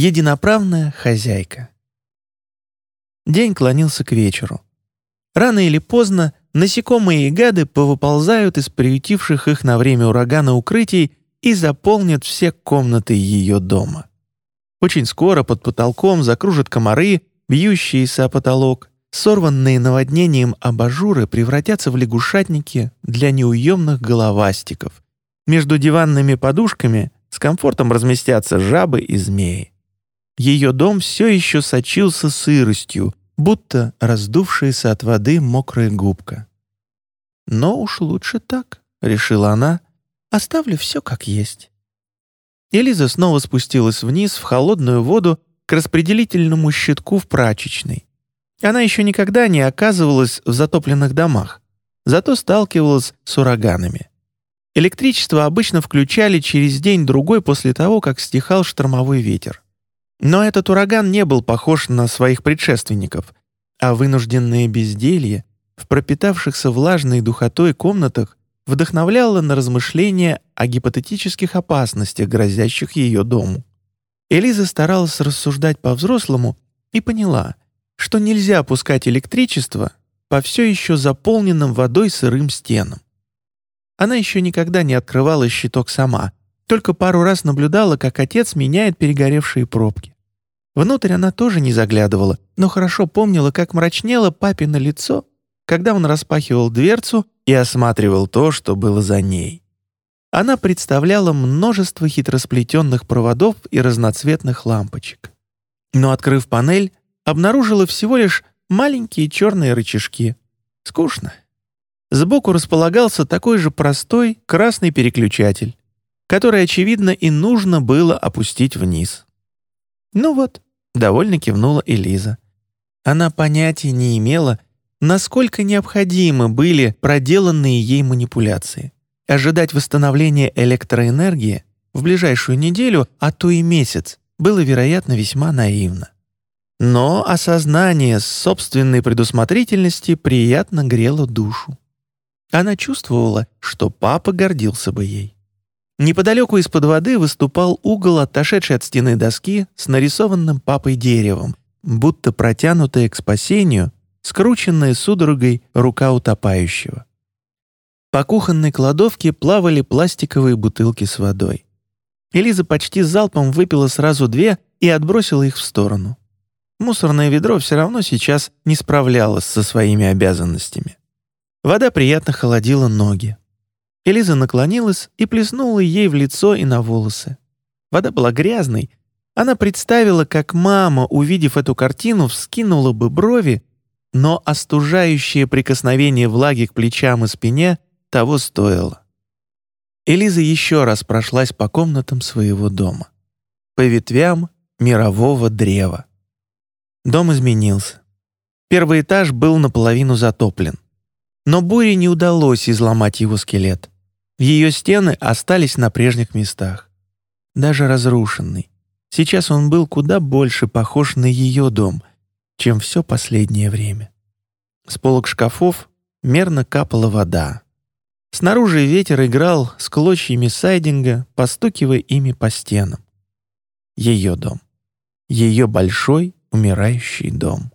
Единоправная хозяйка. День клонился к вечеру. Рано или поздно насекомые и гады повыползают из приютивших их на время урагана укрытий и заполнят все комнаты ее дома. Очень скоро под потолком закружат комары, бьющиеся о потолок, сорванные наводнением абажуры превратятся в лягушатники для неуемных головастиков. Между диванными подушками с комфортом разместятся жабы и змеи. Ее дом все еще сочился сыростью, будто раздувшаяся от воды мокрая губка. «Но уж лучше так», — решила она, — «оставлю все как есть». Элиза снова спустилась вниз в холодную воду к распределительному щитку в прачечной. Она еще никогда не оказывалась в затопленных домах, зато сталкивалась с ураганами. Электричество обычно включали через день-другой после того, как стихал штормовой ветер. Но этот ураган не был похож на своих предшественников, а вынужденное безделье в пропитавшихся влажной духотой комнатах вдохновляло на размышления о гипотетических опасностях, грозящих ее дому. Элиза старалась рассуждать по-взрослому и поняла, что нельзя пускать электричество по все еще заполненным водой сырым стенам. Она еще никогда не открывала щиток сама, только пару раз наблюдала, как отец меняет перегоревшие пробки. Внутрь она тоже не заглядывала, но хорошо помнила, как мрачнело папино лицо, когда он распахивал дверцу и осматривал то, что было за ней. Она представляла множество хитросплетенных проводов и разноцветных лампочек. Но, открыв панель, обнаружила всего лишь маленькие черные рычажки. Скучно. Сбоку располагался такой же простой красный переключатель который, очевидно, и нужно было опустить вниз. «Ну вот», — довольно кивнула Элиза. Она понятия не имела, насколько необходимы были проделанные ей манипуляции. Ожидать восстановления электроэнергии в ближайшую неделю, а то и месяц, было, вероятно, весьма наивно. Но осознание собственной предусмотрительности приятно грело душу. Она чувствовала, что папа гордился бы ей. Неподалеку из-под воды выступал угол, отошедший от стены доски с нарисованным папой деревом, будто протянутая к спасению, скрученная судорогой рука утопающего. По кухонной кладовке плавали пластиковые бутылки с водой. Элиза почти залпом выпила сразу две и отбросила их в сторону. Мусорное ведро все равно сейчас не справлялось со своими обязанностями. Вода приятно холодила ноги. Элиза наклонилась и плеснула ей в лицо и на волосы. Вода была грязной. Она представила, как мама, увидев эту картину, вскинула бы брови, но остужающее прикосновение влаги к плечам и спине того стоило. Элиза еще раз прошлась по комнатам своего дома. По ветвям мирового древа. Дом изменился. Первый этаж был наполовину затоплен. Но буре не удалось изломать его скелет. Ее стены остались на прежних местах. Даже разрушенный. Сейчас он был куда больше похож на ее дом, чем все последнее время. С полок шкафов мерно капала вода. Снаружи ветер играл с клочьями сайдинга, постукивая ими по стенам. Ее дом. Ее большой умирающий дом.